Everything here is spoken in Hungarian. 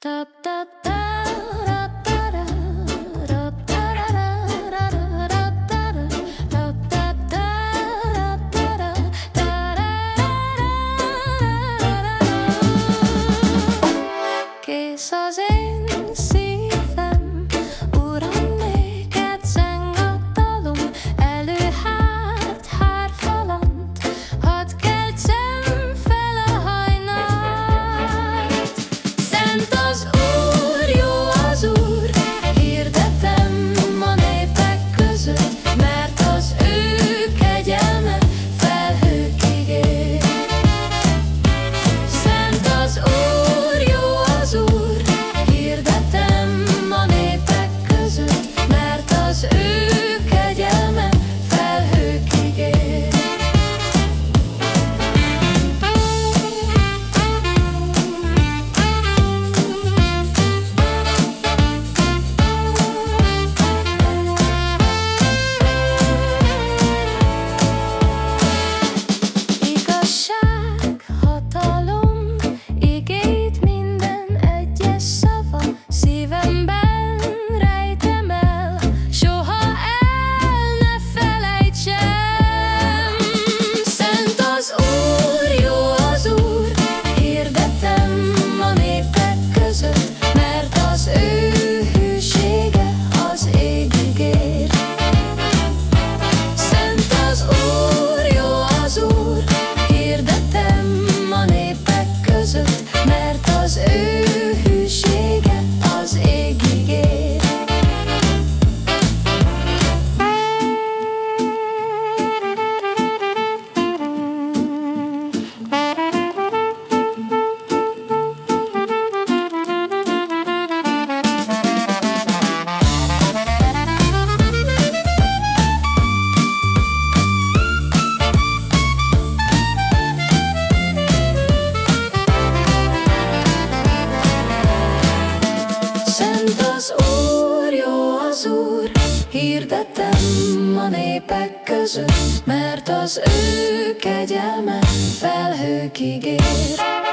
Тап az Úr, hirdetem a népek között, mert az ő kegyelme felhőkig ér.